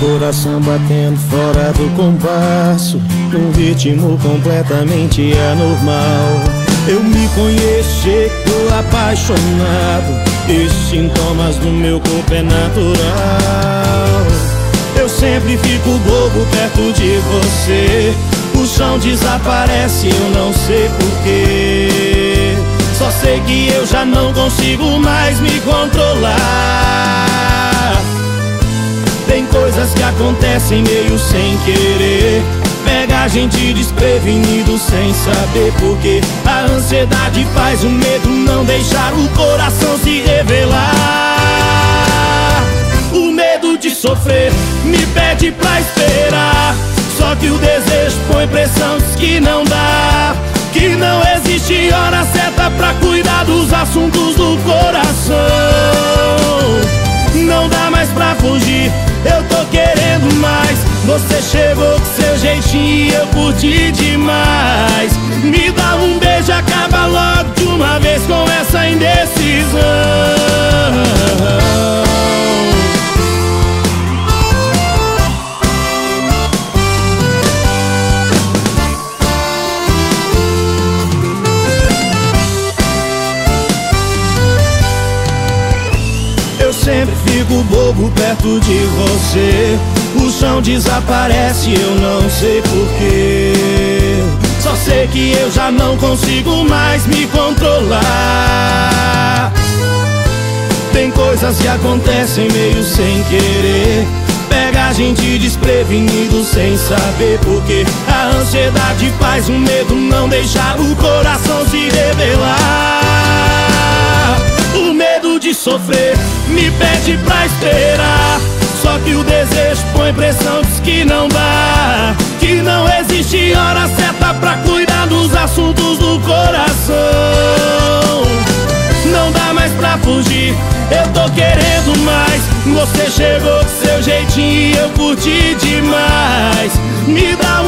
Coração batendo fora do compasso. Num ritmo completamente anormal. Eu me conheço, chego apaixonado. E sintomas do meu corpo é natural. Eu sempre fico bobo perto de você. O chão desaparece, eu não sei porquê Só sei que eu já não consigo mais me controlar coisas que acontecem meio sem querer. Pega a gente desprevenido sem saber porquê A ansiedade faz o medo não deixar o coração se revelar. O medo de sofrer me pede pra esperar. Só que o desejo põe pressão, diz que não dá. Que não existe hora certa pra cuidar dos assuntos do coração. Não dá mais pra fugir eu curti demais. Fico bobo perto de você. O som desaparece, eu não sei porquê. Só sei que eu já não consigo mais me controlar. Tem coisas que acontecem meio sem querer. Pega a gente desprevenido sem saber porquê. A ansiedade faz o medo não deixar o coração se revelar. O medo de sofrer me pede pra esperar. Só que o desejo põe pressão, diz que não dá. Que não existe hora certa pra cuidar dos assuntos do coração. Não dá mais pra fugir, eu tô querendo mais. Você chegou com seu jeitinho e eu curti demais. Me dá